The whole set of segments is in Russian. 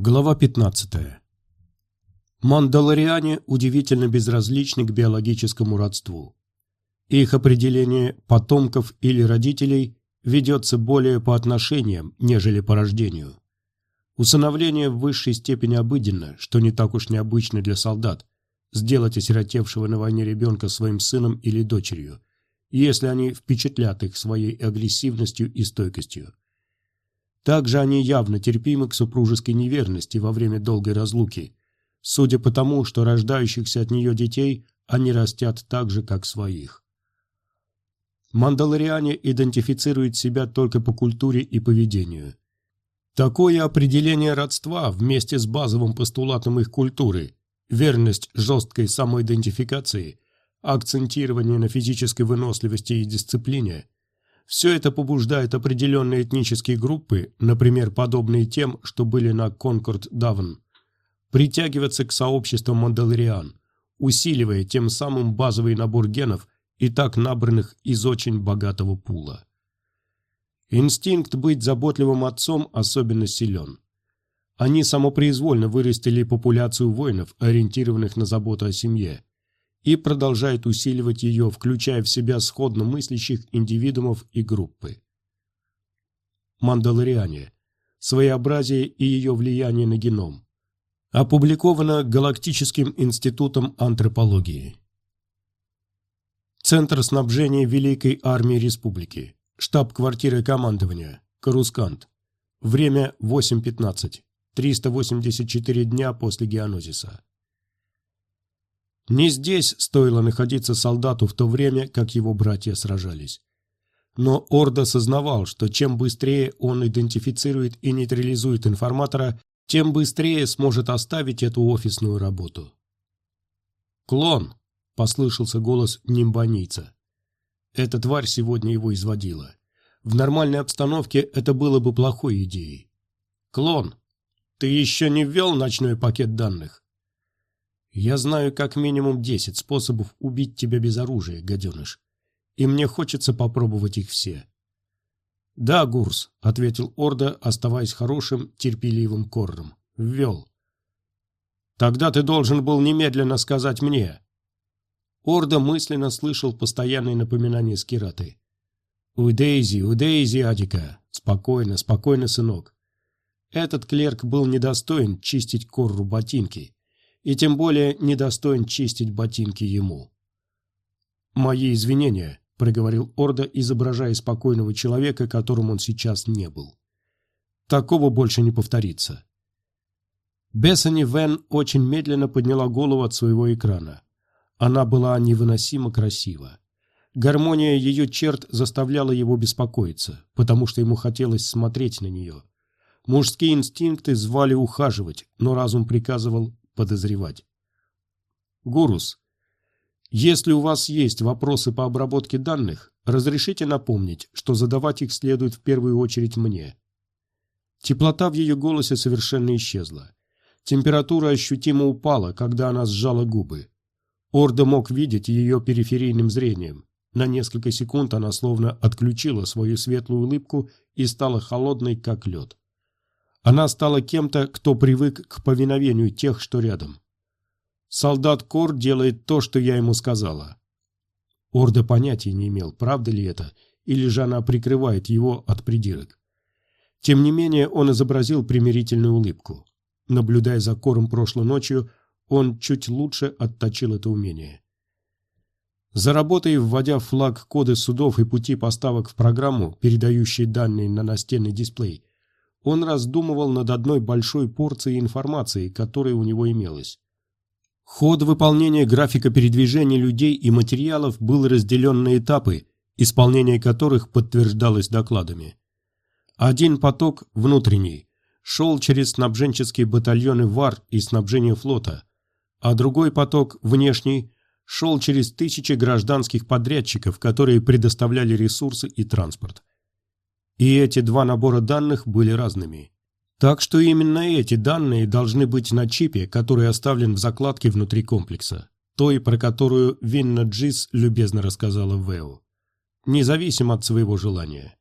Глава 15. Мандалориане удивительно безразличны к биологическому родству. Их определение потомков или родителей ведется более по отношениям, нежели по рождению. Усыновление в высшей степени обыденно, что не так уж необычно для солдат, сделать осиротевшего на войне ребенка своим сыном или дочерью, если они впечатлят их своей агрессивностью и стойкостью. Также они явно терпимы к супружеской неверности во время долгой разлуки, судя по тому, что рождающихся от нее детей они растят так же, как своих. Мандалориане идентифицируют себя только по культуре и поведению. Такое определение родства вместе с базовым постулатом их культуры – верность жесткой самоидентификации, акцентирование на физической выносливости и дисциплине – все это побуждает определенные этнические группы, например, подобные тем, что были на Конкорд-Давн, притягиваться к сообществам Мандалориан, усиливая тем самым базовый набор генов и так набранных из очень богатого пула. Инстинкт быть заботливым отцом особенно силен. Они самопроизвольно вырастили популяцию воинов, ориентированных на заботу о семье, и продолжает усиливать ее, включая в себя сходно мыслящих индивидуумов и группы. Мандалориане. Своеобразие и ее влияние на геном. Опубликовано Галактическим институтом антропологии. Центр снабжения Великой армии Республики. Штаб-квартира командования. Карускант. Время 8.15. 384 дня после геонозиса. Не здесь стоило находиться солдату в то время, как его братья сражались. Но Орда сознавал, что чем быстрее он идентифицирует и нейтрализует информатора, тем быстрее сможет оставить эту офисную работу. «Клон!» – послышался голос нимбанийца. Эта тварь сегодня его изводила. В нормальной обстановке это было бы плохой идеей. «Клон, ты еще не ввел ночной пакет данных?» Я знаю как минимум десять способов убить тебя без оружия, гаденыш. И мне хочется попробовать их все. Да, Гурс, ответил Орда, оставаясь хорошим, терпеливым корром. Ввел. Тогда ты должен был немедленно сказать мне. Орда мысленно слышал постоянные напоминания Скираты. «У Дейзи, у Дейзи, Адика! Спокойно, спокойно, сынок!» Этот клерк был недостоин чистить корру ботинки и тем более недостоин чистить ботинки ему. «Мои извинения», — проговорил Орда, изображая спокойного человека, которым он сейчас не был. «Такого больше не повторится». Бессани Вен очень медленно подняла голову от своего экрана. Она была невыносимо красива. Гармония ее черт заставляла его беспокоиться, потому что ему хотелось смотреть на нее. Мужские инстинкты звали ухаживать, но разум приказывал подозревать. Гурус, если у вас есть вопросы по обработке данных, разрешите напомнить, что задавать их следует в первую очередь мне. Теплота в ее голосе совершенно исчезла. Температура ощутимо упала, когда она сжала губы. Орда мог видеть ее периферийным зрением. На несколько секунд она словно отключила свою светлую улыбку и стала холодной, как лед. Она стала кем-то, кто привык к повиновению тех, что рядом. Солдат Кор делает то, что я ему сказала. Орда понятия не имел, правда ли это, или же она прикрывает его от придирок. Тем не менее, он изобразил примирительную улыбку. Наблюдая за Кором прошлой ночью, он чуть лучше отточил это умение. За работой, вводя флаг коды судов и пути поставок в программу, передающие данные на настенный дисплей, он раздумывал над одной большой порцией информации, которая у него имелась. Ход выполнения графика передвижения людей и материалов был разделен на этапы, исполнение которых подтверждалось докладами. Один поток, внутренний, шел через снабженческие батальоны ВАР и снабжение флота, а другой поток, внешний, шел через тысячи гражданских подрядчиков, которые предоставляли ресурсы и транспорт. И эти два набора данных были разными. Так что именно эти данные должны быть на чипе, который оставлен в закладке внутри комплекса, той, про которую Винна Джис любезно рассказала Вэу. Независимо от своего желания.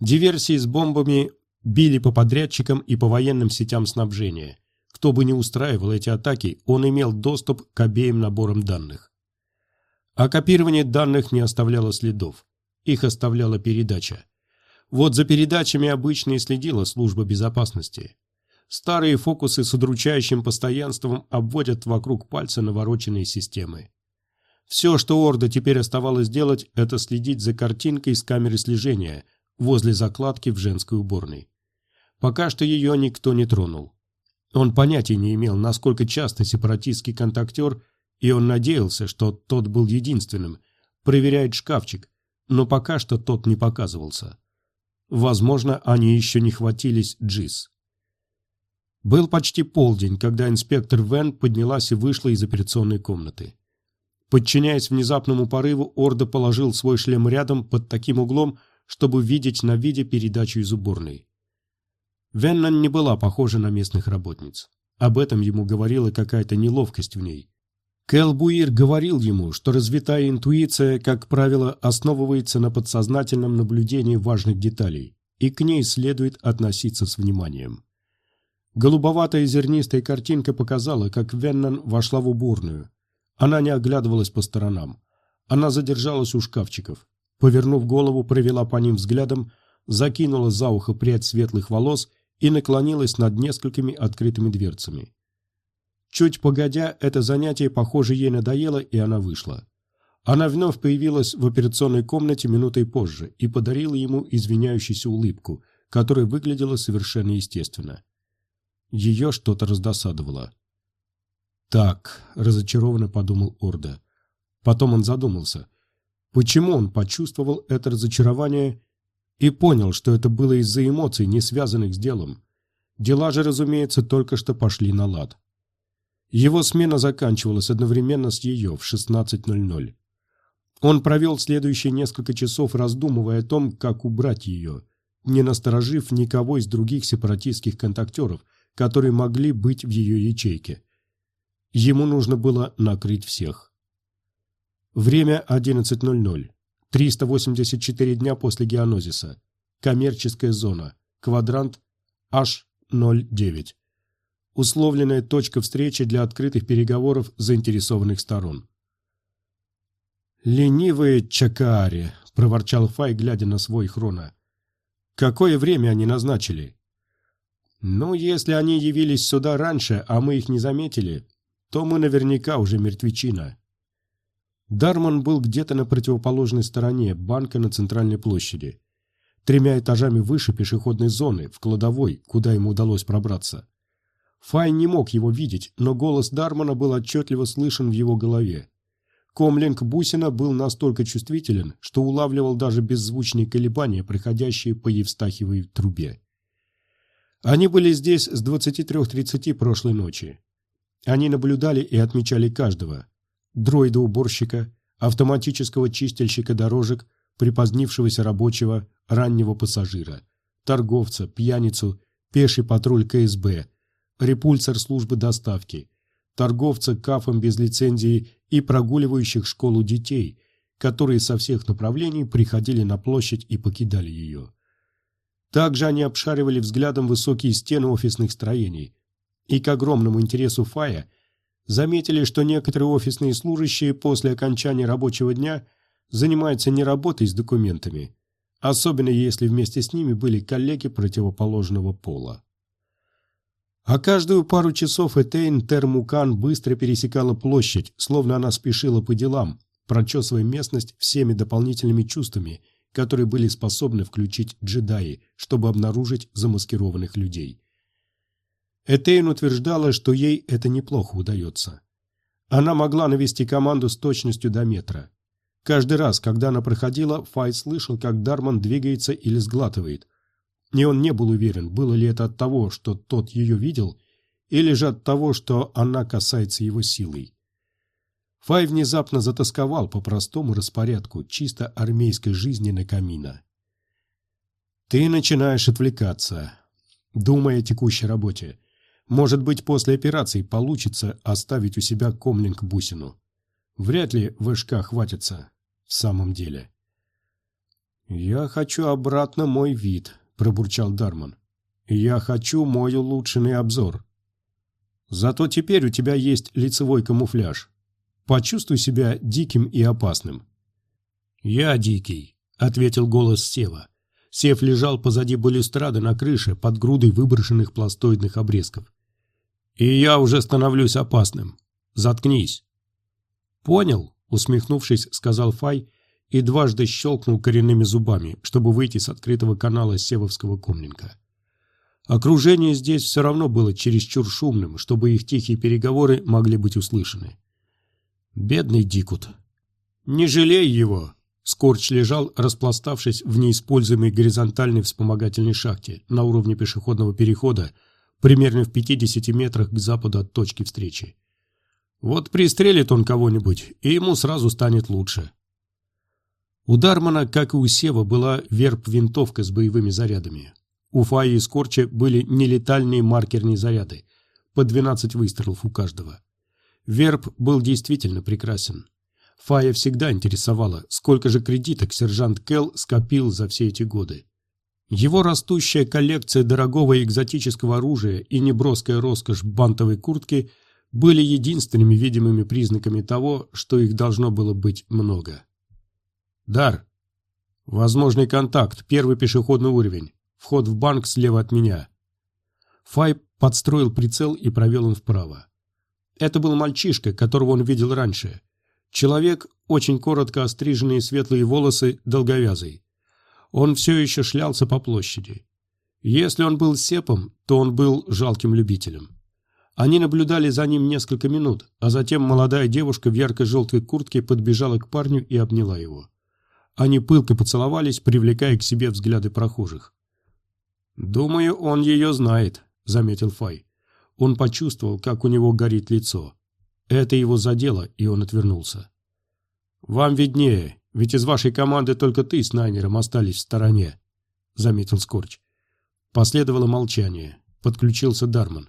Диверсии с бомбами Били по подрядчикам и по военным сетям снабжения. Кто бы ни устраивал эти атаки, он имел доступ к обеим наборам данных. А копирование данных не оставляло следов. Их оставляла передача. Вот за передачами обычно и следила служба безопасности. Старые фокусы с удручающим постоянством обводят вокруг пальца навороченные системы. Все, что Орда теперь оставалось делать, это следить за картинкой с камеры слежения возле закладки в женской уборной. Пока что ее никто не тронул. Он понятия не имел, насколько часто сепаратистский контактер, и он надеялся, что тот был единственным, проверяет шкафчик, но пока что тот не показывался. Возможно, они еще не хватились Джиз. Был почти полдень, когда инспектор Вен поднялась и вышла из операционной комнаты. Подчиняясь внезапному порыву, Орда положил свой шлем рядом под таким углом, чтобы видеть на виде передачу из уборной. Веннан не была похожа на местных работниц. Об этом ему говорила какая-то неловкость в ней. Кэл Буир говорил ему, что развитая интуиция, как правило, основывается на подсознательном наблюдении важных деталей, и к ней следует относиться с вниманием. Голубоватая зернистая картинка показала, как Веннан вошла в уборную. Она не оглядывалась по сторонам. Она задержалась у шкафчиков. Повернув голову, провела по ним взглядом, закинула за ухо прядь светлых волос и наклонилась над несколькими открытыми дверцами. Чуть погодя, это занятие, похоже, ей надоело, и она вышла. Она вновь появилась в операционной комнате минутой позже и подарила ему извиняющуюся улыбку, которая выглядела совершенно естественно. Ее что-то раздосадовало. «Так», — разочарованно подумал Орда. Потом он задумался. Почему он почувствовал это разочарование и понял, что это было из-за эмоций, не связанных с делом. Дела же, разумеется, только что пошли на лад. Его смена заканчивалась одновременно с ее в 16.00. Он провел следующие несколько часов, раздумывая о том, как убрать ее, не насторожив никого из других сепаратистских контактеров, которые могли быть в ее ячейке. Ему нужно было накрыть всех. Время 11.00. 384 дня после геонозиса. Коммерческая зона. Квадрант H09. Условленная точка встречи для открытых переговоров заинтересованных сторон. «Ленивые чакаари», – проворчал Фай, глядя на свой хрона. «Какое время они назначили?» «Ну, если они явились сюда раньше, а мы их не заметили, то мы наверняка уже мертвечина. Дарман был где-то на противоположной стороне банка на центральной площади. Тремя этажами выше пешеходной зоны, в кладовой, куда ему удалось пробраться. Фай не мог его видеть, но голос Дармана был отчетливо слышен в его голове. Комлинг Бусина был настолько чувствителен, что улавливал даже беззвучные колебания, проходящие по Евстахиевой трубе. Они были здесь с 23.30 прошлой ночи. Они наблюдали и отмечали каждого, дроида-уборщика, автоматического чистильщика дорожек, припозднившегося рабочего, раннего пассажира, торговца, пьяницу, пеший патруль КСБ, репульсор службы доставки, торговца кафом без лицензии и прогуливающих школу детей, которые со всех направлений приходили на площадь и покидали ее. Также они обшаривали взглядом высокие стены офисных строений, и к огромному интересу Фая – заметили, что некоторые офисные служащие после окончания рабочего дня занимаются не работой с документами, особенно если вместе с ними были коллеги противоположного пола. А каждую пару часов Этейн Термукан быстро пересекала площадь, словно она спешила по делам, прочесывая местность всеми дополнительными чувствами, которые были способны включить джедаи, чтобы обнаружить замаскированных людей. Этейн утверждала, что ей это неплохо удается. Она могла навести команду с точностью до метра. Каждый раз, когда она проходила, Фай слышал, как Дарман двигается или сглатывает. И он не был уверен, было ли это от того, что тот ее видел, или же от того, что она касается его силой. Фай внезапно затасковал по простому распорядку чисто армейской жизни на камина. Ты начинаешь отвлекаться, думая о текущей работе. Может быть, после операции получится оставить у себя комлинг-бусину. Вряд ли ВШК хватится в самом деле. «Я хочу обратно мой вид», – пробурчал Дарман. Я хочу мой улучшенный обзор. Зато теперь у тебя есть лицевой камуфляж. Почувствуй себя диким и опасным. Я дикий, ответил голос Сева. Сев лежал позади балюстрады на крыше под грудой выброшенных пластоидных обрезков. «И я уже становлюсь опасным. Заткнись». «Понял», — усмехнувшись, сказал Фай и дважды щелкнул коренными зубами, чтобы выйти с открытого канала Севовского комнинка. Окружение здесь все равно было чересчур шумным, чтобы их тихие переговоры могли быть услышаны. «Бедный Дикут». «Не жалей его», Скорч лежал, распластавшись в неиспользуемой горизонтальной вспомогательной шахте на уровне пешеходного перехода, примерно в 50 метрах к западу от точки встречи. Вот пристрелит он кого-нибудь, и ему сразу станет лучше. У Дармана, как и у Сева, была верб-винтовка с боевыми зарядами. У Фаи и Скорча были нелетальные маркерные заряды, по 12 выстрелов у каждого. Верб был действительно прекрасен. Фая всегда интересовала, сколько же кредиток сержант Келл скопил за все эти годы. Его растущая коллекция дорогого экзотического оружия и неброская роскошь бантовой куртки были единственными видимыми признаками того, что их должно было быть много. Дар. Возможный контакт, первый пешеходный уровень. Вход в банк слева от меня. Фай подстроил прицел и провел он вправо. Это был мальчишка, которого он видел раньше. Человек, очень коротко остриженные светлые волосы, долговязый. Он все еще шлялся по площади. Если он был сепом, то он был жалким любителем. Они наблюдали за ним несколько минут, а затем молодая девушка в ярко-желтой куртке подбежала к парню и обняла его. Они пылко поцеловались, привлекая к себе взгляды прохожих. «Думаю, он ее знает», — заметил Фай. Он почувствовал, как у него горит лицо. Это его задело, и он отвернулся. «Вам виднее, ведь из вашей команды только ты с Найнером остались в стороне», — заметил Скорч. Последовало молчание. Подключился Дарман.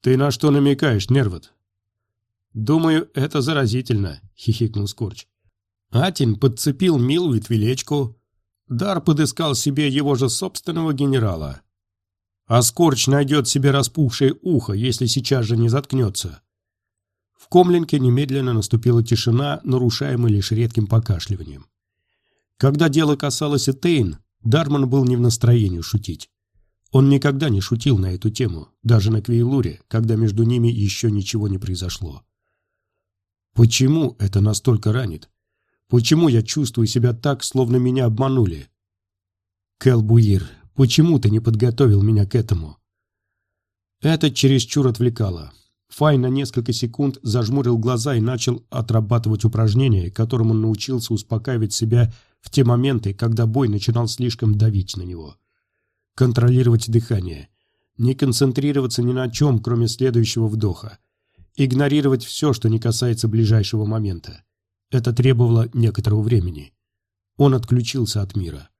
«Ты на что намекаешь, Нервот?» «Думаю, это заразительно», — хихикнул Скорч. Атин подцепил милую твилечку. Дар подыскал себе его же собственного генерала. А Скорч найдет себе распухшее ухо, если сейчас же не заткнется. В комлинке немедленно наступила тишина, нарушаемая лишь редким покашливанием. Когда дело касалось Этейн, Дарман был не в настроении шутить. Он никогда не шутил на эту тему, даже на Квейлуре, когда между ними еще ничего не произошло. Почему это настолько ранит? Почему я чувствую себя так, словно меня обманули? Келбуир, почему ты не подготовил меня к этому? Это чересчур отвлекало. Фай на несколько секунд зажмурил глаза и начал отрабатывать упражнения, которым он научился успокаивать себя в те моменты, когда бой начинал слишком давить на него. Контролировать дыхание. Не концентрироваться ни на чем, кроме следующего вдоха. Игнорировать все, что не касается ближайшего момента. Это требовало некоторого времени. Он отключился от мира.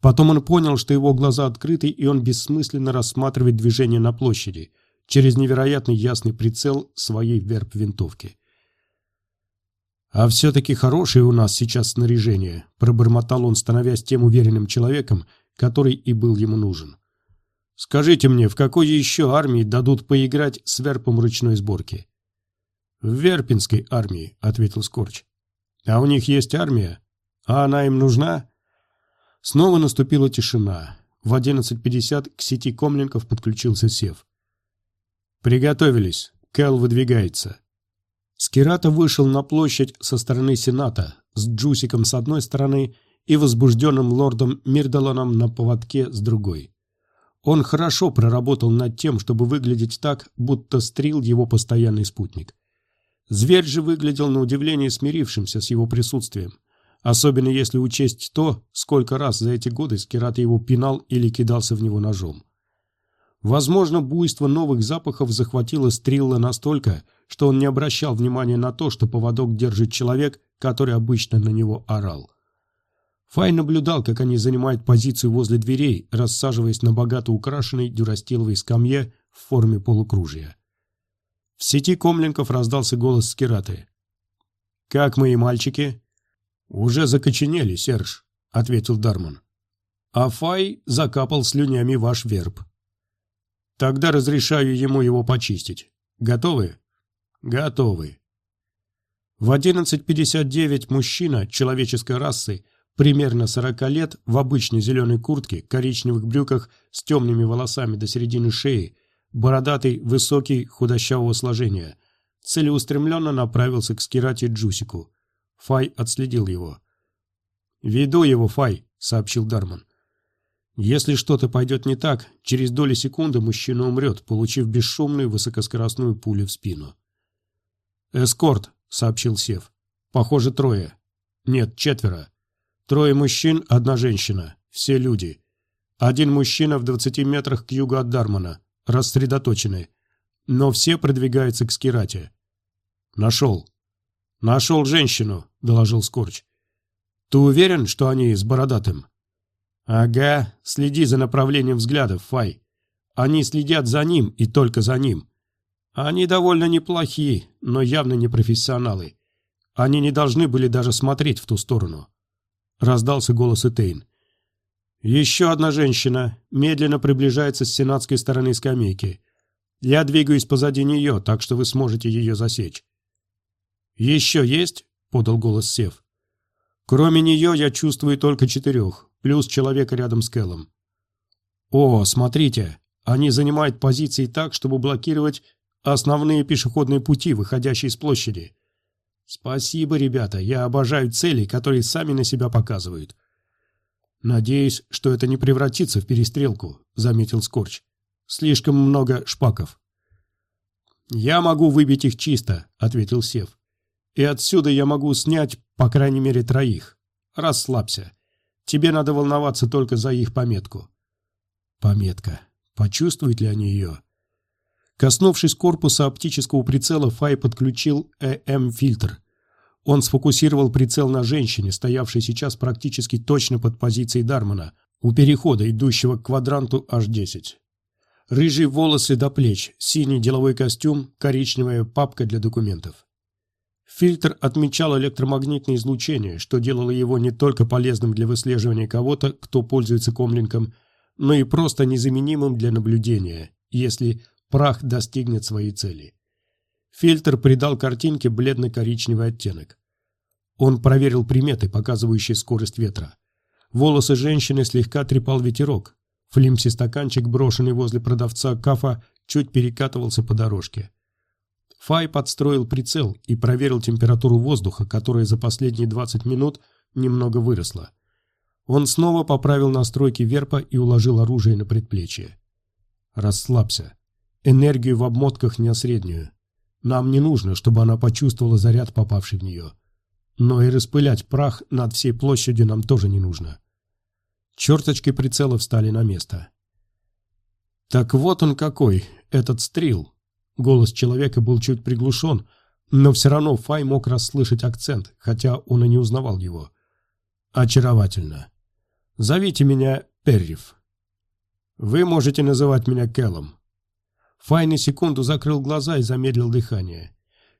Потом он понял, что его глаза открыты, и он бессмысленно рассматривает движение на площади – через невероятно ясный прицел своей верб-винтовки. «А все-таки хорошее у нас сейчас снаряжение», – пробормотал он, становясь тем уверенным человеком, который и был ему нужен. «Скажите мне, в какой еще армии дадут поиграть с верпом ручной сборки?» «В Верпинской армии», — ответил Скорч. «А у них есть армия? А она им нужна?» Снова наступила тишина. В 11.50 к сети комлинков подключился Сев. «Приготовились. Кэл выдвигается». Скирата вышел на площадь со стороны Сената, с Джусиком с одной стороны и возбужденным лордом Мирдаланом на поводке с другой. Он хорошо проработал над тем, чтобы выглядеть так, будто стрил его постоянный спутник. Зверь же выглядел на удивление смирившимся с его присутствием, особенно если учесть то, сколько раз за эти годы Скирата его пинал или кидался в него ножом. Возможно, буйство новых запахов захватило Стрилла настолько, что он не обращал внимания на то, что поводок держит человек, который обычно на него орал. Фай наблюдал, как они занимают позицию возле дверей, рассаживаясь на богато украшенной дюрастиловой скамье в форме полукружия. В сети комлинков раздался голос Скираты. «Как мои мальчики?» «Уже закоченели, Серж», — ответил Дарман. а Фай закапал слюнями ваш верб. Тогда разрешаю ему его почистить. Готовы? Готовы. В 11.59 мужчина человеческой расы, примерно 40 лет, в обычной зеленой куртке, коричневых брюках с темными волосами до середины шеи, бородатый, высокий, худощавого сложения, целеустремленно направился к Скирате Джусику. Фай отследил его. «Веду его, Фай», — сообщил Дарман. Если что-то пойдет не так, через доли секунды мужчина умрет, получив бесшумную высокоскоростную пулю в спину. «Эскорт», — сообщил Сев. «Похоже, трое. Нет, четверо. Трое мужчин, одна женщина. Все люди. Один мужчина в двадцати метрах к югу от Дармана. Рассредоточены. Но все продвигаются к Скирате». «Нашел». «Нашел женщину», — доложил Скорч. «Ты уверен, что они с Бородатым?» «Ага, следи за направлением взглядов, Фай. Они следят за ним и только за ним. Они довольно неплохие, но явно не профессионалы. Они не должны были даже смотреть в ту сторону». Раздался голос Этейн. «Еще одна женщина медленно приближается с сенатской стороны скамейки. Я двигаюсь позади нее, так что вы сможете ее засечь». «Еще есть?» — подал голос Сев. «Кроме нее я чувствую только четырех плюс человека рядом с Кэллом. О, смотрите, они занимают позиции так, чтобы блокировать основные пешеходные пути, выходящие из площади. Спасибо, ребята, я обожаю цели, которые сами на себя показывают. Надеюсь, что это не превратится в перестрелку, заметил Скорч. Слишком много шпаков. Я могу выбить их чисто, ответил Сев. И отсюда я могу снять, по крайней мере, троих. Расслабься. Тебе надо волноваться только за их пометку. Пометка. Почувствуют ли они ее? Коснувшись корпуса оптического прицела, Фай подключил ЭМ-фильтр. Он сфокусировал прицел на женщине, стоявшей сейчас практически точно под позицией Дармана, у перехода, идущего к квадранту H10. Рыжие волосы до плеч, синий деловой костюм, коричневая папка для документов. Фильтр отмечал электромагнитное излучение, что делало его не только полезным для выслеживания кого-то, кто пользуется комлинком, но и просто незаменимым для наблюдения, если прах достигнет своей цели. Фильтр придал картинке бледно-коричневый оттенок. Он проверил приметы, показывающие скорость ветра. Волосы женщины слегка трепал ветерок. Флимси стаканчик, брошенный возле продавца кафа, чуть перекатывался по дорожке. Фай подстроил прицел и проверил температуру воздуха, которая за последние 20 минут немного выросла. Он снова поправил настройки верпа и уложил оружие на предплечье. «Расслабься. Энергию в обмотках не среднюю. Нам не нужно, чтобы она почувствовала заряд, попавший в нее. Но и распылять прах над всей площадью нам тоже не нужно». Черточки прицела встали на место. «Так вот он какой, этот стрил», Голос человека был чуть приглушен, но все равно Фай мог расслышать акцент, хотя он и не узнавал его. «Очаровательно. Зовите меня Перриф. Вы можете называть меня Келлом». Фай на секунду закрыл глаза и замедлил дыхание.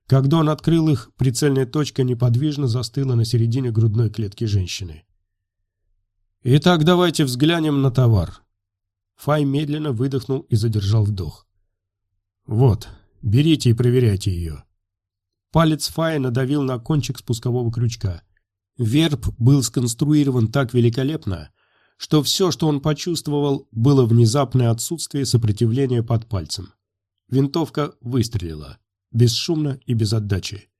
Когда он открыл их, прицельная точка неподвижно застыла на середине грудной клетки женщины. «Итак, давайте взглянем на товар». Фай медленно выдохнул и задержал вдох. «Вот, берите и проверяйте ее». Палец Фая надавил на кончик спускового крючка. Верб был сконструирован так великолепно, что все, что он почувствовал, было внезапное отсутствие сопротивления под пальцем. Винтовка выстрелила, бесшумно и без отдачи.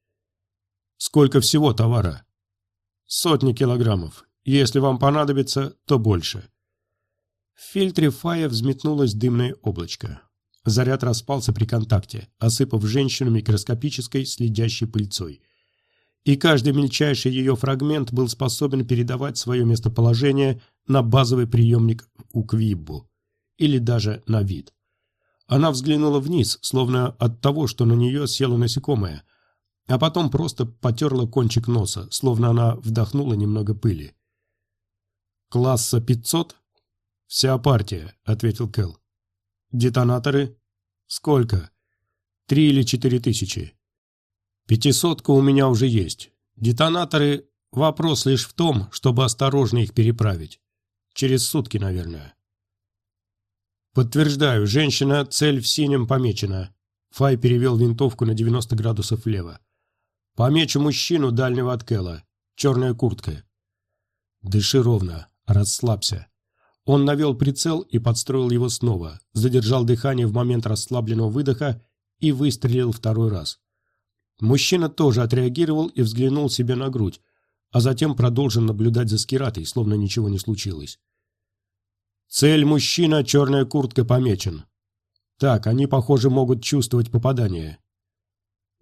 «Сколько всего товара?» «Сотни килограммов. Если вам понадобится, то больше». В фильтре Фая взметнулось дымное облачко. Заряд распался при контакте, осыпав женщину микроскопической следящей пыльцой. И каждый мельчайший ее фрагмент был способен передавать свое местоположение на базовый приемник у Квиббу, или даже на вид. Она взглянула вниз, словно от того, что на нее село насекомое, а потом просто потерла кончик носа, словно она вдохнула немного пыли. «Класса 500?» «Вся партия», — ответил Кэл. Детонаторы? Сколько? Три или четыре тысячи. Пятисотка у меня уже есть. Детонаторы – вопрос лишь в том, чтобы осторожно их переправить. Через сутки, наверное. Подтверждаю, женщина, цель в синем помечена. Фай перевел винтовку на 90 градусов влево. Помечу мужчину дальнего от Кэлла. Черная куртка. Дыши ровно, расслабься. Он навел прицел и подстроил его снова, задержал дыхание в момент расслабленного выдоха и выстрелил второй раз. Мужчина тоже отреагировал и взглянул себе на грудь, а затем продолжил наблюдать за Скиратой, словно ничего не случилось. Цель мужчина, черная куртка помечен. Так, они, похоже, могут чувствовать попадание.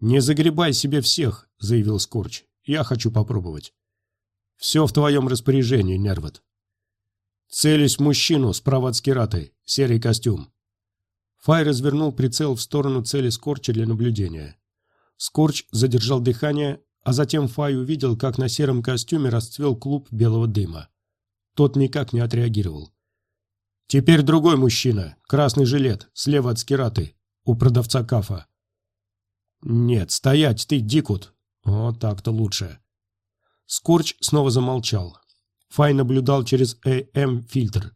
«Не загребай себе всех», — заявил Скорч. «Я хочу попробовать». «Все в твоем распоряжении, Нервот». «Целюсь мужчину справа от Скираты, серый костюм». Фай развернул прицел в сторону цели Скорча для наблюдения. Скорч задержал дыхание, а затем Фай увидел, как на сером костюме расцвел клуб белого дыма. Тот никак не отреагировал. «Теперь другой мужчина, красный жилет, слева от Скираты, у продавца кафа». «Нет, стоять, ты, Дикут!» «Вот так-то лучше». Скорч снова замолчал. Фай наблюдал через ЭМ-фильтр.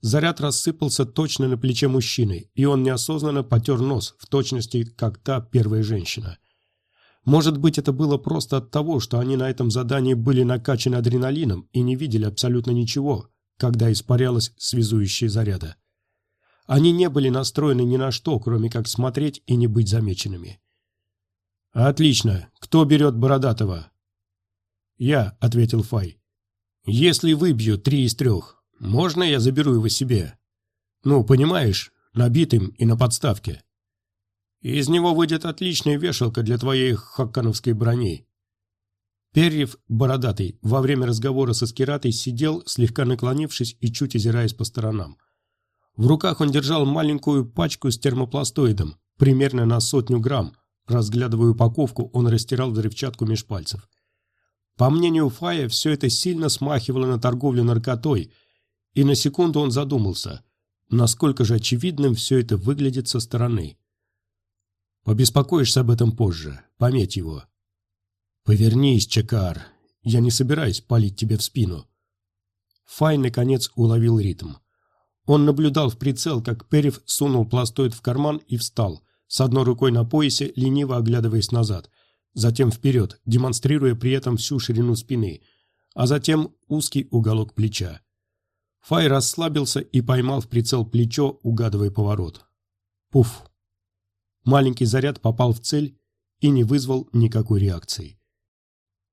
Заряд рассыпался точно на плече мужчины, и он неосознанно потер нос, в точности, как та первая женщина. Может быть, это было просто от того, что они на этом задании были накачаны адреналином и не видели абсолютно ничего, когда испарялась связующая заряда. Они не были настроены ни на что, кроме как смотреть и не быть замеченными. «Отлично. Кто берет Бородатого?» «Я», — ответил Фай. «Если выбью три из трех, можно я заберу его себе? Ну, понимаешь, набитым и на подставке». Из него выйдет отличная вешалка для твоей хаккановской брони. Перьев, бородатый, во время разговора со Скиратой сидел, слегка наклонившись и чуть озираясь по сторонам. В руках он держал маленькую пачку с термопластоидом, примерно на сотню грамм. Разглядывая упаковку, он растирал взрывчатку меж пальцев. По мнению Фая, все это сильно смахивало на торговлю наркотой, и на секунду он задумался, насколько же очевидным все это выглядит со стороны. Побеспокоишься об этом позже. Пометь его. Повернись, Чекар. Я не собираюсь палить тебе в спину. Фай, наконец, уловил ритм. Он наблюдал в прицел, как Перев сунул пластоид в карман и встал, с одной рукой на поясе, лениво оглядываясь назад, затем вперед, демонстрируя при этом всю ширину спины, а затем узкий уголок плеча. Фай расслабился и поймал в прицел плечо, угадывая поворот. Пуф! Маленький заряд попал в цель и не вызвал никакой реакции.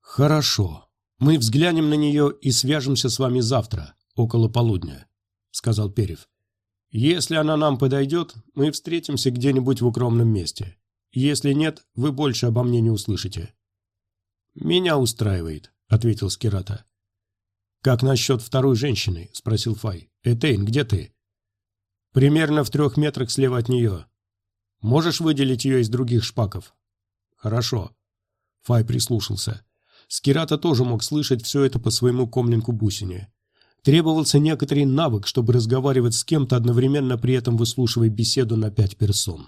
«Хорошо. Мы взглянем на нее и свяжемся с вами завтра, около полудня», — сказал Перев. «Если она нам подойдет, мы встретимся где-нибудь в укромном месте. Если нет, вы больше обо мне не услышите». «Меня устраивает», — ответил Скирата. «Как насчет второй женщины?» — спросил Фай. «Этейн, где ты?» «Примерно в трех метрах слева от нее. Можешь выделить ее из других шпаков?» «Хорошо». Фай прислушался. Скирата тоже мог слышать все это по своему комлинку бусине. Требовался некоторый навык, чтобы разговаривать с кем-то, одновременно при этом выслушивая беседу на пять персон.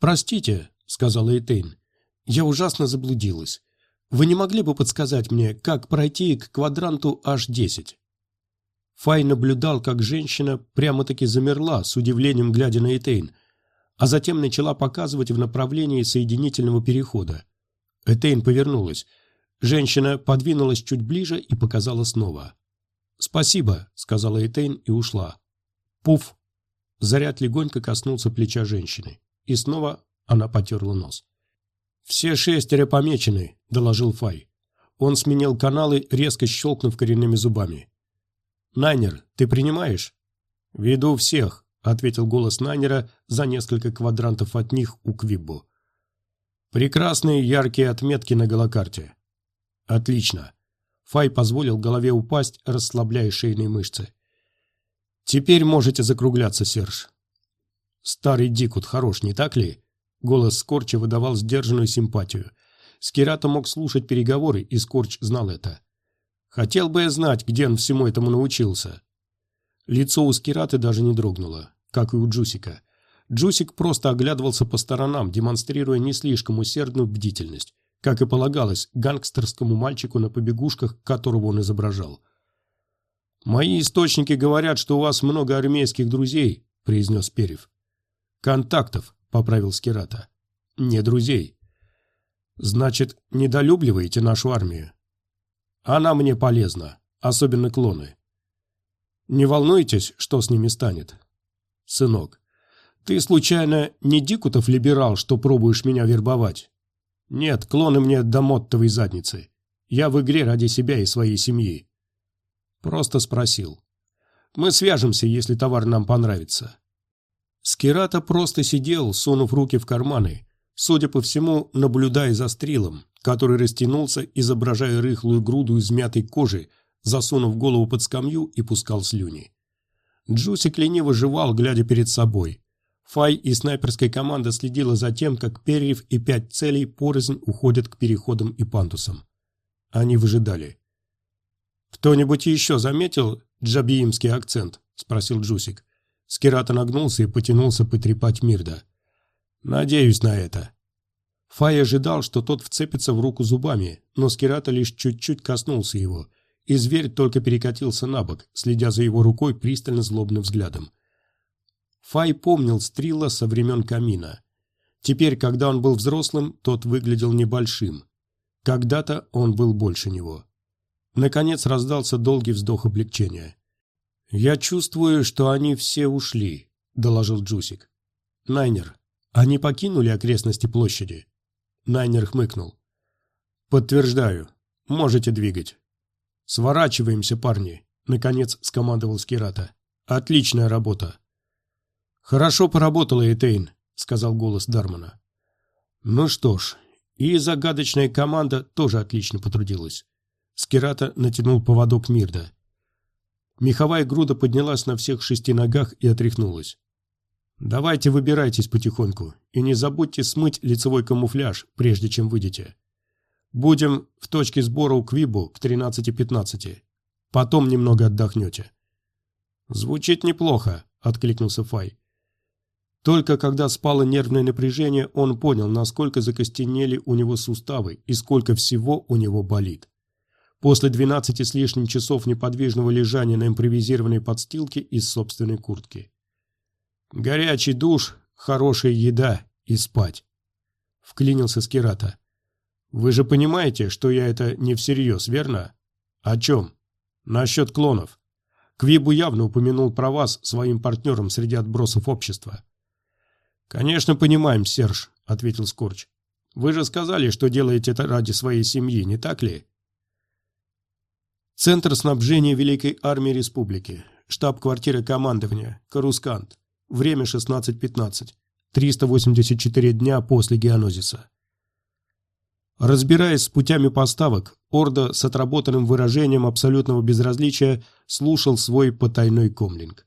«Простите», — сказала Этейн, — «я ужасно заблудилась. Вы не могли бы подсказать мне, как пройти к квадранту H10?» Фай наблюдал, как женщина прямо-таки замерла, с удивлением глядя на Этейн, а затем начала показывать в направлении соединительного перехода. Этейн повернулась. Женщина подвинулась чуть ближе и показала снова. «Спасибо», — сказала Этейн и ушла. «Пуф!» Заряд легонько коснулся плеча женщины. И снова она потерла нос. «Все шестеро помечены», — доложил Фай. Он сменил каналы, резко щелкнув коренными зубами. «Найнер, ты принимаешь?» «Веду всех», ответил голос Найнера за несколько квадрантов от них у Квиббу. Прекрасные яркие отметки на голокарте. Отлично. Фай позволил голове упасть, расслабляя шейные мышцы. Теперь можете закругляться, Серж. Старый Дикут хорош, не так ли? Голос Скорча выдавал сдержанную симпатию. Скирата мог слушать переговоры, и Скорч знал это. Хотел бы я знать, где он всему этому научился. Лицо у Скираты даже не дрогнуло как и у Джусика. Джусик просто оглядывался по сторонам, демонстрируя не слишком усердную бдительность, как и полагалось гангстерскому мальчику на побегушках, которого он изображал. «Мои источники говорят, что у вас много армейских друзей», — произнес Перев. «Контактов», — поправил Скирата. «Не друзей». «Значит, недолюбливаете нашу армию?» «Она мне полезна, особенно клоны». «Не волнуйтесь, что с ними станет?» «Сынок, ты, случайно, не Дикутов либерал, что пробуешь меня вербовать?» «Нет, клоны мне до моттовой задницы. Я в игре ради себя и своей семьи». Просто спросил. «Мы свяжемся, если товар нам понравится». Скирата просто сидел, сунув руки в карманы, судя по всему, наблюдая за стрелом, который растянулся, изображая рыхлую груду измятой кожи, засунув голову под скамью и пускал слюни. Джусик лениво жевал, глядя перед собой. Фай и снайперская команда следила за тем, как перьев и пять целей порознь уходят к переходам и пандусам. Они выжидали. «Кто-нибудь еще заметил джабиимский акцент?» – спросил Джусик. Скирата нагнулся и потянулся потрепать Мирда. «Надеюсь на это». Фай ожидал, что тот вцепится в руку зубами, но Скирата лишь чуть-чуть коснулся его, и зверь только перекатился на бок, следя за его рукой пристально злобным взглядом. Фай помнил Стрила со времен камина. Теперь, когда он был взрослым, тот выглядел небольшим. Когда-то он был больше него. Наконец раздался долгий вздох облегчения. «Я чувствую, что они все ушли», — доложил Джусик. «Найнер, они покинули окрестности площади?» Найнер хмыкнул. «Подтверждаю. Можете двигать». «Сворачиваемся, парни», — наконец скомандовал Скирата. «Отличная работа». «Хорошо поработала, Этейн», — сказал голос Дармана. «Ну что ж, и загадочная команда тоже отлично потрудилась. Скирата натянул поводок Мирда. Меховая груда поднялась на всех шести ногах и отряхнулась. «Давайте выбирайтесь потихоньку, и не забудьте смыть лицевой камуфляж, прежде чем выйдете. Будем в точке сбора у Квибу к 13.15. Потом немного отдохнете». «Звучит неплохо», — откликнулся Фай. Только когда спало нервное напряжение, он понял, насколько закостенели у него суставы и сколько всего у него болит. После 12 с лишним часов неподвижного лежания на импровизированной подстилке из собственной куртки. Горячий душ, хорошая еда и спать. Вклинился Скирата. Вы же понимаете, что я это не всерьез, верно? О чем? Насчет клонов. Квибу явно упомянул про вас своим партнером среди отбросов общества. «Конечно, понимаем, Серж», — ответил Скорч. «Вы же сказали, что делаете это ради своей семьи, не так ли?» Центр снабжения Великой Армии Республики. Штаб-квартира командования. Карускант. Время 16.15. 384 дня после геонозиса. Разбираясь с путями поставок, Орда с отработанным выражением абсолютного безразличия слушал свой потайной комлинг.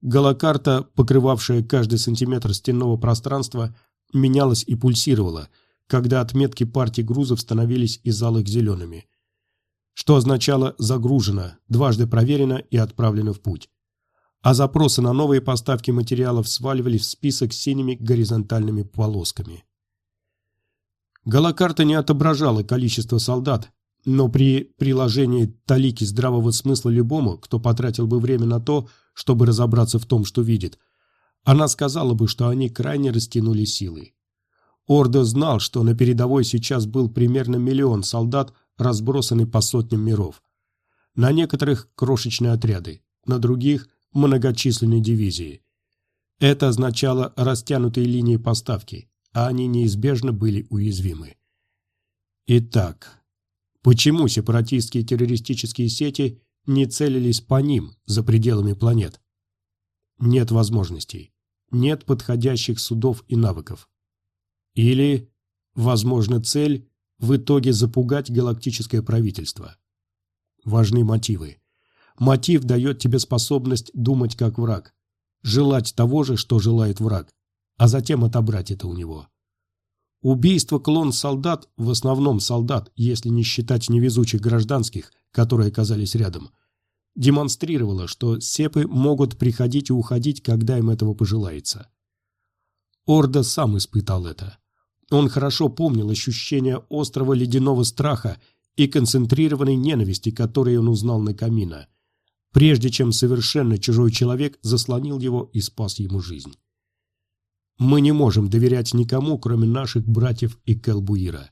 Голокарта, покрывавшая каждый сантиметр стенного пространства, менялась и пульсировала, когда отметки партий грузов становились из алых зелеными, что означало «загружено», дважды проверено и отправлено в путь. А запросы на новые поставки материалов сваливались в список синими горизонтальными полосками. Голокарта не отображала количество солдат, но при приложении талики здравого смысла любому, кто потратил бы время на то, чтобы разобраться в том, что видит, она сказала бы, что они крайне растянули силы. Ордо знал, что на передовой сейчас был примерно миллион солдат, разбросанный по сотням миров. На некоторых крошечные отряды, на других – многочисленные дивизии. Это означало растянутые линии поставки, а они неизбежно были уязвимы. Итак, почему сепаратистские террористические сети не целились по ним за пределами планет? Нет возможностей, нет подходящих судов и навыков. Или, возможно, цель в итоге запугать галактическое правительство. Важны мотивы. Мотив дает тебе способность думать как враг, желать того же, что желает враг, а затем отобрать это у него. Убийство клон-солдат, в основном солдат, если не считать невезучих гражданских, которые оказались рядом, демонстрировало, что сепы могут приходить и уходить, когда им этого пожелается. Орда сам испытал это. Он хорошо помнил ощущение острого ледяного страха и концентрированной ненависти, которые он узнал на камина. прежде чем совершенно чужой человек заслонил его и спас ему жизнь. Мы не можем доверять никому, кроме наших братьев и Келбуира.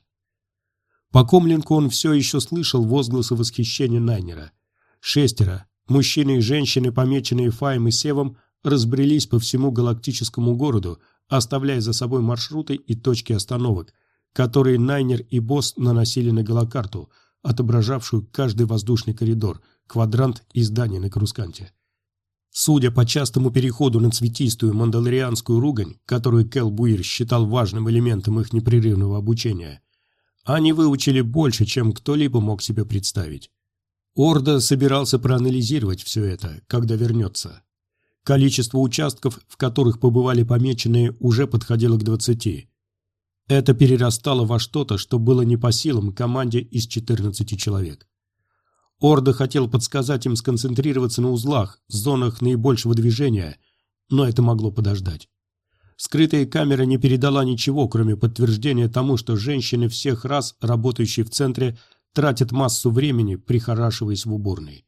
По комлинку он все еще слышал возгласы восхищения Найнера. Шестеро, мужчины и женщины, помеченные Фаем и Севом, разбрелись по всему галактическому городу, оставляя за собой маршруты и точки остановок, которые Найнер и Босс наносили на галокарту, отображавшую каждый воздушный коридор, квадрант и здание на Крусканте. Судя по частому переходу на цветистую мандалорианскую ругань, которую Кел Буир считал важным элементом их непрерывного обучения, они выучили больше, чем кто-либо мог себе представить. Орда собирался проанализировать все это, когда вернется. Количество участков, в которых побывали помеченные, уже подходило к 20. Это перерастало во что-то, что было не по силам команде из 14 человек. Орда хотел подсказать им сконцентрироваться на узлах, зонах наибольшего движения, но это могло подождать. Скрытая камера не передала ничего, кроме подтверждения тому, что женщины всех раз, работающие в центре, тратят массу времени, прихорашиваясь в уборной.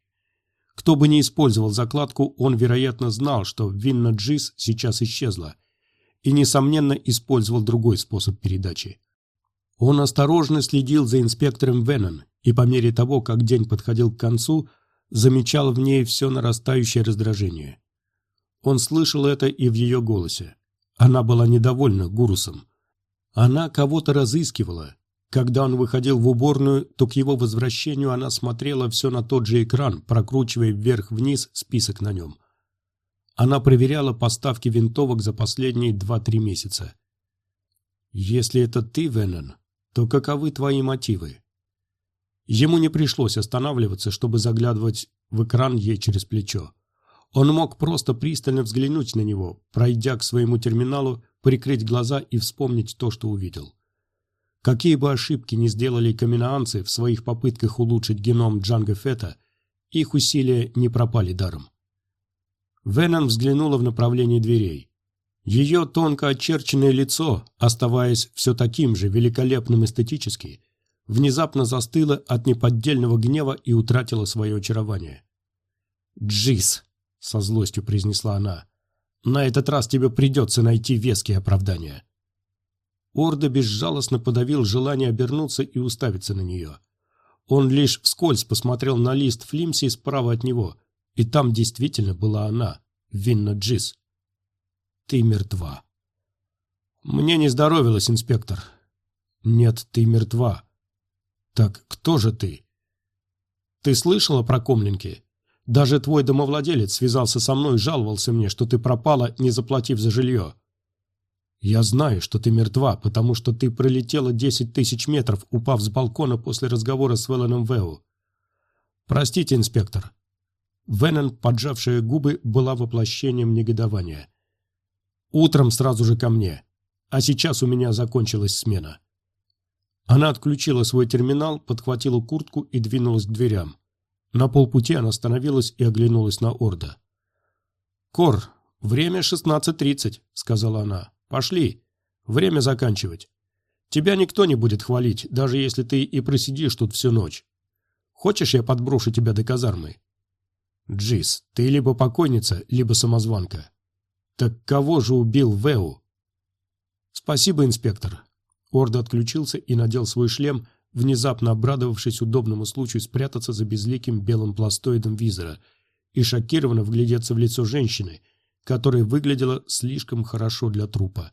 Кто бы ни использовал закладку, он, вероятно, знал, что Винна Джис сейчас исчезла, и, несомненно, использовал другой способ передачи. Он осторожно следил за инспектором Веннон, и по мере того, как день подходил к концу, замечал в ней все нарастающее раздражение. Он слышал это и в ее голосе. Она была недовольна Гурусом. Она кого-то разыскивала. Когда он выходил в уборную, то к его возвращению она смотрела все на тот же экран, прокручивая вверх-вниз список на нем. Она проверяла поставки винтовок за последние 2-3 месяца. «Если это ты, Веннон, то каковы твои мотивы?» Ему не пришлось останавливаться, чтобы заглядывать в экран ей через плечо. Он мог просто пристально взглянуть на него, пройдя к своему терминалу, прикрыть глаза и вспомнить то, что увидел. Какие бы ошибки ни сделали каминаанцы в своих попытках улучшить геном Джанго Фета, их усилия не пропали даром. Венон взглянула в направлении дверей. Ее тонко очерченное лицо, оставаясь все таким же великолепным эстетически, внезапно застыло от неподдельного гнева и утратило свое очарование. «Джиз!» — со злостью произнесла она. «На этот раз тебе придется найти веские оправдания». Орда безжалостно подавил желание обернуться и уставиться на нее. Он лишь вскользь посмотрел на лист Флимси справа от него, и там действительно была она, Винна Джис. «Ты мертва». «Мне не здоровилось, инспектор». «Нет, ты мертва». «Так кто же ты?» «Ты слышала про комлинки?» Даже твой домовладелец связался со мной и жаловался мне, что ты пропала, не заплатив за жилье. Я знаю, что ты мертва, потому что ты пролетела десять тысяч метров, упав с балкона после разговора с Велленом Вэу. Простите, инспектор. Веннон, поджавшая губы, была воплощением негодования. Утром сразу же ко мне. А сейчас у меня закончилась смена. Она отключила свой терминал, подхватила куртку и двинулась к дверям. На полпути она остановилась и оглянулась на Орда. «Кор, время 16.30», — сказала она. «Пошли. Время заканчивать. Тебя никто не будет хвалить, даже если ты и просидишь тут всю ночь. Хочешь, я подброшу тебя до казармы?» «Джис, ты либо покойница, либо самозванка». «Так кого же убил Вэу?» «Спасибо, инспектор». Орда отключился и надел свой шлем, внезапно обрадовавшись удобному случаю спрятаться за безликим белым пластоидом визора и шокированно вглядеться в лицо женщины, которая выглядела слишком хорошо для трупа.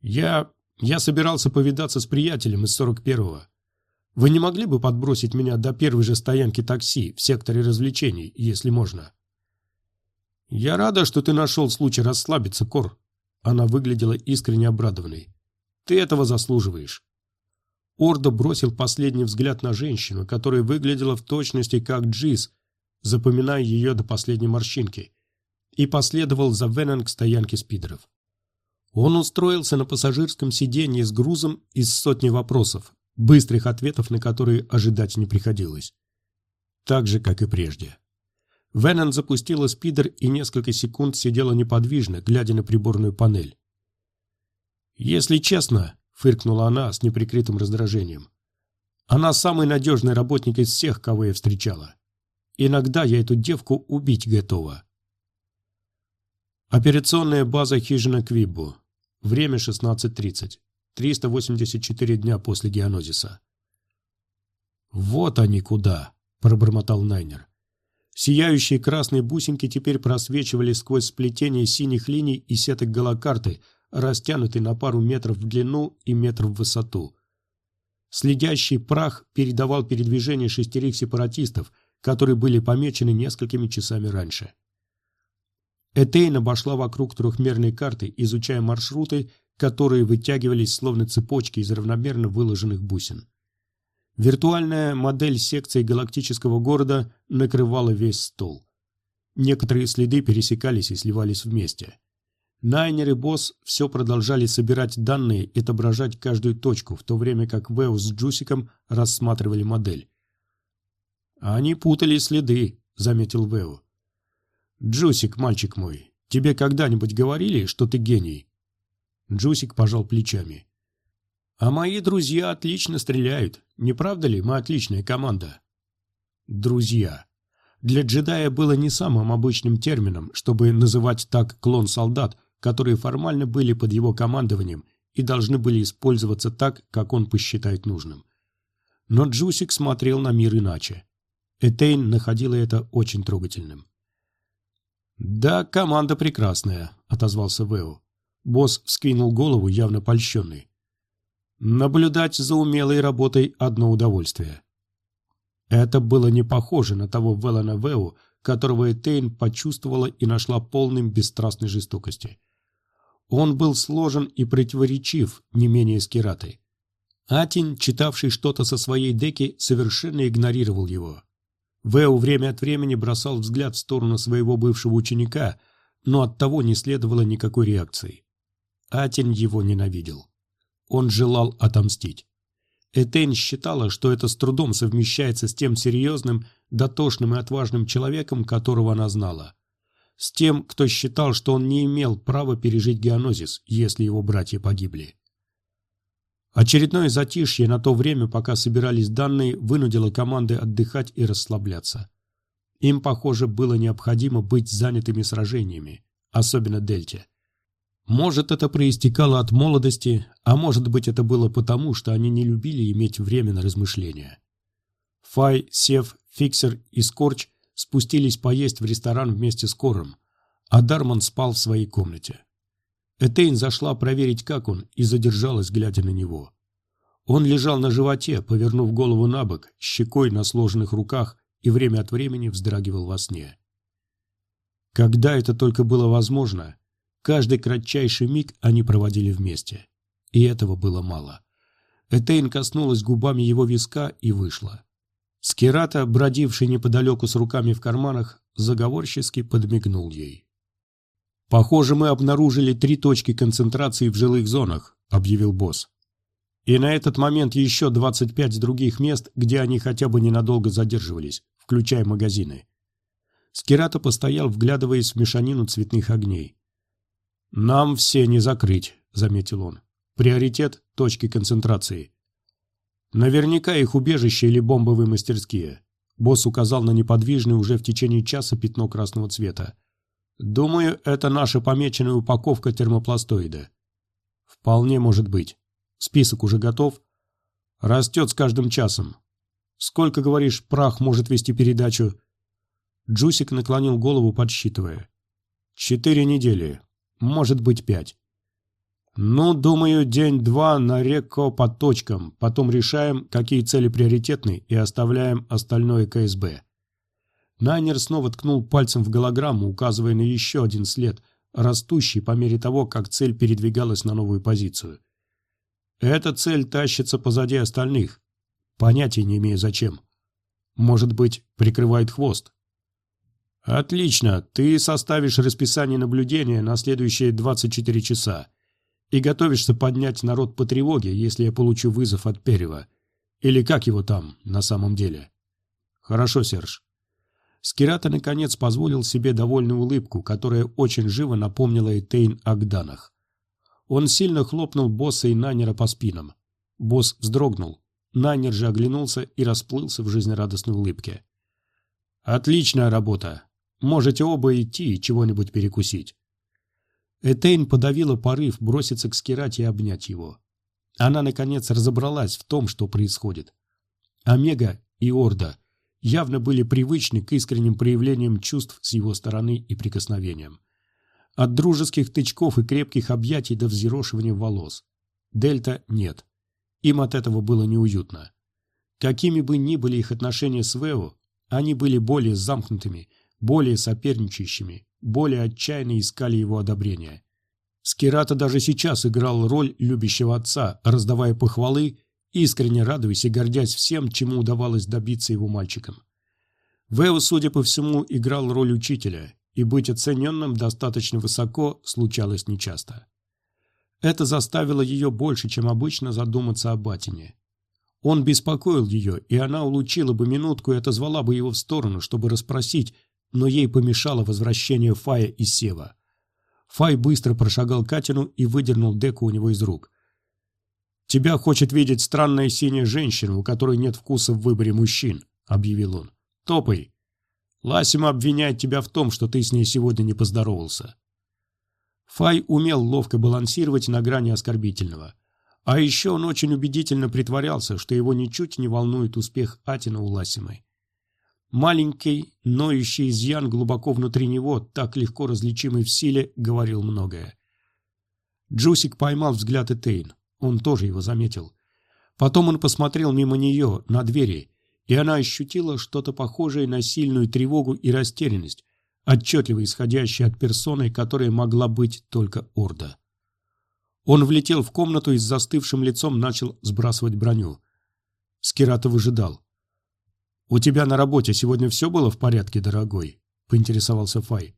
«Я... я собирался повидаться с приятелем из 41-го. Вы не могли бы подбросить меня до первой же стоянки такси в секторе развлечений, если можно?» «Я рада, что ты нашел случай расслабиться, Кор». Она выглядела искренне обрадованной. «Ты этого заслуживаешь. Ордо бросил последний взгляд на женщину, которая выглядела в точности как Джиз, запоминая ее до последней морщинки, и последовал за Веннон к стоянке спидеров. Он устроился на пассажирском сиденье с грузом из сотни вопросов, быстрых ответов на которые ожидать не приходилось. Так же, как и прежде. Веннон запустила спидер и несколько секунд сидела неподвижно, глядя на приборную панель. «Если честно, — фыркнула она с неприкрытым раздражением. «Она самый надежный работник из всех, кого я встречала. Иногда я эту девку убить готова. Операционная база хижина Квиббу. Время 16.30. 384 дня после геонозиса. «Вот они куда!» – пробормотал Найнер. Сияющие красные бусинки теперь просвечивали сквозь сплетение синих линий и сеток голокарты, растянутой на пару метров в длину и метр в высоту. Следящий прах передавал передвижение шестерых сепаратистов, которые были помечены несколькими часами раньше. Этейн обошла вокруг трехмерной карты, изучая маршруты, которые вытягивались словно цепочки из равномерно выложенных бусин. Виртуальная модель секции галактического города накрывала весь стол. Некоторые следы пересекались и сливались вместе. Найнер и Босс все продолжали собирать данные и отображать каждую точку, в то время как Вэу с Джусиком рассматривали модель. «Они путали следы», — заметил Вэу. «Джусик, мальчик мой, тебе когда-нибудь говорили, что ты гений?» Джусик пожал плечами. А мои друзья отлично стреляют. Не правда ли, мы отличная команда? Друзья. Для джедая было не самым обычным термином, чтобы называть так клон солдат, которые формально были под его командованием и должны были использоваться так, как он посчитает нужным. Но Джусик смотрел на мир иначе. Этейн находила это очень трогательным. «Да, команда прекрасная», — отозвался Вэу. Босс вскинул голову, явно польщенный. Наблюдать за умелой работой – одно удовольствие. Это было не похоже на того Велана Веу, которого Этейн почувствовала и нашла полным бесстрастной жестокости. Он был сложен и противоречив, не менее скиратой. Атин, читавший что-то со своей деки, совершенно игнорировал его. Вэу время от времени бросал взгляд в сторону своего бывшего ученика, но от того не следовало никакой реакции. Атин его ненавидел. Он желал отомстить. Этейн считала, что это с трудом совмещается с тем серьезным, дотошным и отважным человеком, которого она знала. С тем, кто считал, что он не имел права пережить геонозис, если его братья погибли. Очередное затишье на то время, пока собирались данные, вынудило команды отдыхать и расслабляться. Им, похоже, было необходимо быть занятыми сражениями, особенно Дельте. Может, это проистекало от молодости, а может быть, это было потому, что они не любили иметь время на размышления. Фай, Сев, Фиксер и Скорч спустились поесть в ресторан вместе с Кором, а Дарман спал в своей комнате. Этейн зашла проверить, как он, и задержалась, глядя на него. Он лежал на животе, повернув голову на бок, щекой на сложенных руках и время от времени вздрагивал во сне. Когда это только было возможно, Каждый кратчайший миг они проводили вместе. И этого было мало. Этейн коснулась губами его виска и вышла. Скирата, бродивший неподалеку с руками в карманах, заговорчески подмигнул ей. «Похоже, мы обнаружили три точки концентрации в жилых зонах», — объявил босс. «И на этот момент еще 25 других мест, где они хотя бы ненадолго задерживались, включая магазины». Скирата постоял, вглядываясь в мешанину цветных огней. «Нам все не закрыть», — заметил он. «Приоритет — точки концентрации». «Наверняка их убежище или бомбовые мастерские». Босс указал на неподвижное уже в течение часа пятно красного цвета. «Думаю, это наша помеченная упаковка термопластоида». «Вполне может быть. Список уже готов?» «Растет с каждым часом. Сколько, говоришь, прах может вести передачу?» Джусик наклонил голову, подсчитывая. «Четыре недели может быть пять. Ну, думаю, день-два на реко по точкам, потом решаем, какие цели приоритетны и оставляем остальное КСБ. Найнер снова ткнул пальцем в голограмму, указывая на еще один след, растущий по мере того, как цель передвигалась на новую позицию. Эта цель тащится позади остальных. Понятия не имею зачем. Может быть, прикрывает хвост. «Отлично. Ты составишь расписание наблюдения на следующие 24 часа и готовишься поднять народ по тревоге, если я получу вызов от Перева. Или как его там на самом деле?» «Хорошо, Серж». Скирата, наконец, позволил себе довольную улыбку, которая очень живо напомнила Этейн о Гданах. Он сильно хлопнул босса и Найнера по спинам. Босс вздрогнул. Найнер же оглянулся и расплылся в жизнерадостной улыбке. «Отличная работа. Можете оба идти и чего-нибудь перекусить». Этейн подавила порыв броситься к Скирате и обнять его. Она, наконец, разобралась в том, что происходит. Омега и Орда явно были привычны к искренним проявлениям чувств с его стороны и прикосновениям. От дружеских тычков и крепких объятий до взъерошивания волос. Дельта нет. Им от этого было неуютно. Какими бы ни были их отношения с Вео, они были более замкнутыми, более соперничающими, более отчаянно искали его одобрения. Скирата даже сейчас играл роль любящего отца, раздавая похвалы, искренне радуясь и гордясь всем, чему удавалось добиться его мальчикам. Вэо, судя по всему, играл роль учителя, и быть оцененным достаточно высоко случалось нечасто. Это заставило ее больше, чем обычно, задуматься о Батине. Он беспокоил ее, и она улучила бы минутку и отозвала бы его в сторону, чтобы расспросить, но ей помешало возвращение Фая и Сева. Фай быстро прошагал Катину и выдернул деку у него из рук. «Тебя хочет видеть странная синяя женщина, у которой нет вкуса в выборе мужчин», — объявил он. «Топай. Ласима обвиняет тебя в том, что ты с ней сегодня не поздоровался». Фай умел ловко балансировать на грани оскорбительного. А еще он очень убедительно притворялся, что его ничуть не волнует успех Атина у Ласимой. Маленький, ноющий изъян глубоко внутри него, так легко различимый в силе, говорил многое. Джусик поймал взгляд Этейн. Он тоже его заметил. Потом он посмотрел мимо нее, на двери, и она ощутила что-то похожее на сильную тревогу и растерянность, отчетливо исходящее от персоны, которая могла быть только Орда. Он влетел в комнату и с застывшим лицом начал сбрасывать броню. Скирата выжидал. «У тебя на работе сегодня все было в порядке, дорогой?» — поинтересовался Фай.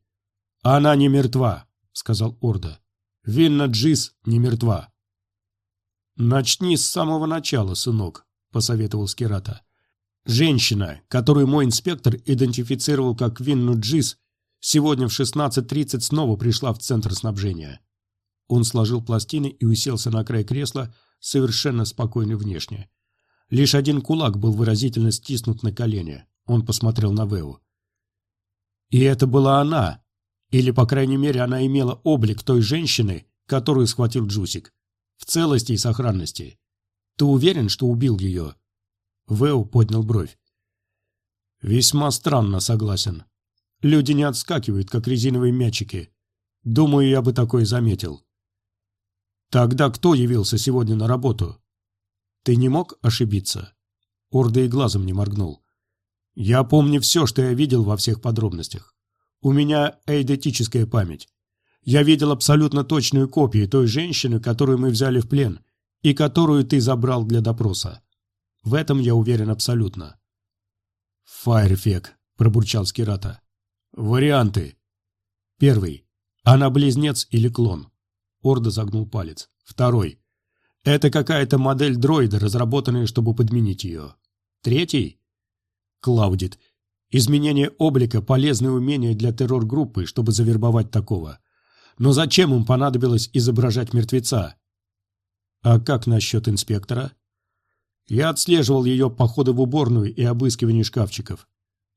«Она не мертва», — сказал Орда. «Винна Джис не мертва». «Начни с самого начала, сынок», — посоветовал Скирата. «Женщина, которую мой инспектор идентифицировал как Винну Джис, сегодня в 16.30 снова пришла в центр снабжения». Он сложил пластины и уселся на край кресла, совершенно спокойный внешне. Лишь один кулак был выразительно стиснут на колене. Он посмотрел на Вэу. И это была она. Или, по крайней мере, она имела облик той женщины, которую схватил Джусик. В целости и сохранности. Ты уверен, что убил ее? Вэу поднял бровь. Весьма странно, согласен. Люди не отскакивают, как резиновые мячики. Думаю, я бы такое заметил. Тогда кто явился сегодня на работу? Ты не мог ошибиться?» Орда и глазом не моргнул. «Я помню все, что я видел во всех подробностях. У меня эйдетическая память. Я видел абсолютно точную копию той женщины, которую мы взяли в плен, и которую ты забрал для допроса. В этом я уверен абсолютно». «Фаерфек», — пробурчал Скирата. «Варианты. Первый. Она близнец или клон?» Орда загнул палец. Второй. Это какая-то модель дроида, разработанная, чтобы подменить ее. Третий? Клаудит. Изменение облика – полезное умение для террор-группы, чтобы завербовать такого. Но зачем им понадобилось изображать мертвеца? А как насчет инспектора? Я отслеживал ее походы в уборную и обыскивание шкафчиков.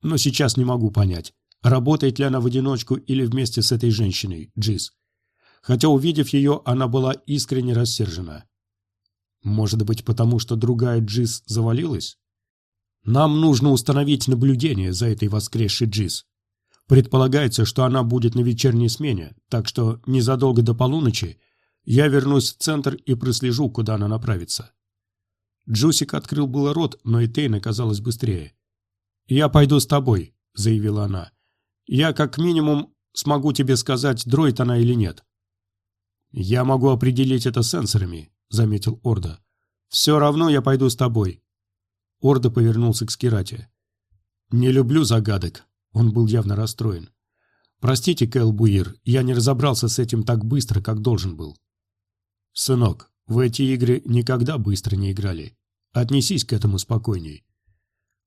Но сейчас не могу понять, работает ли она в одиночку или вместе с этой женщиной, Джиз. Хотя, увидев ее, она была искренне рассержена. Может быть, потому что другая Джиз завалилась? Нам нужно установить наблюдение за этой воскресшей Джиз. Предполагается, что она будет на вечерней смене, так что незадолго до полуночи я вернусь в центр и прослежу, куда она направится. Джусик открыл было рот, но и Тейн оказалась быстрее. «Я пойду с тобой», — заявила она. «Я, как минимум, смогу тебе сказать, дроид она или нет». «Я могу определить это сенсорами», — заметил Орда. «Все равно я пойду с тобой». Орда повернулся к Скирате. «Не люблю загадок». Он был явно расстроен. «Простите, Кэл Буир, я не разобрался с этим так быстро, как должен был». «Сынок, в эти игры никогда быстро не играли. Отнесись к этому спокойней».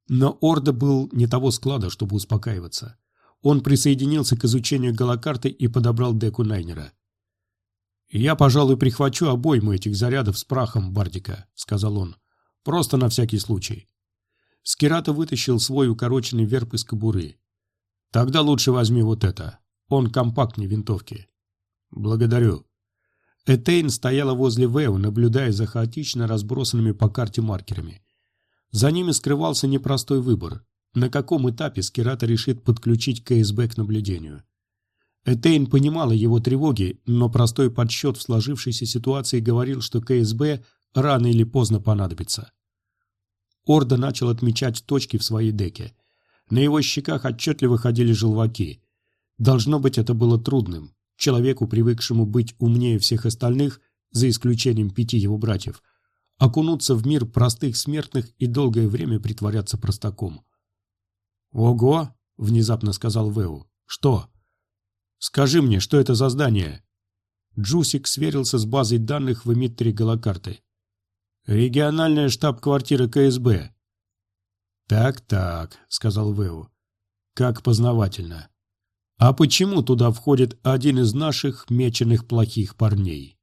Но Орда был не того склада, чтобы успокаиваться. Он присоединился к изучению голокарты и подобрал деку Найнера. «Я, пожалуй, прихвачу обойму этих зарядов с прахом Бардика», — сказал он. «Просто на всякий случай». Скирата вытащил свой укороченный верб из кобуры. «Тогда лучше возьми вот это. Он компактнее винтовки». «Благодарю». Этейн стояла возле Вэу, наблюдая за хаотично разбросанными по карте маркерами. За ними скрывался непростой выбор. На каком этапе Скирата решит подключить КСБ к наблюдению? Этейн понимала его тревоги, но простой подсчет в сложившейся ситуации говорил, что КСБ рано или поздно понадобится. Орда начал отмечать точки в своей деке. На его щеках отчетливо ходили желваки. Должно быть, это было трудным. Человеку, привыкшему быть умнее всех остальных, за исключением пяти его братьев, окунуться в мир простых смертных и долгое время притворяться простаком. «Ого!» — внезапно сказал Вэу. «Что?» «Скажи мне, что это за здание?» Джусик сверился с базой данных в эмиттере голокарты. «Региональная штаб-квартира КСБ». «Так-так», — сказал Вэу. «Как познавательно. А почему туда входит один из наших меченых плохих парней?»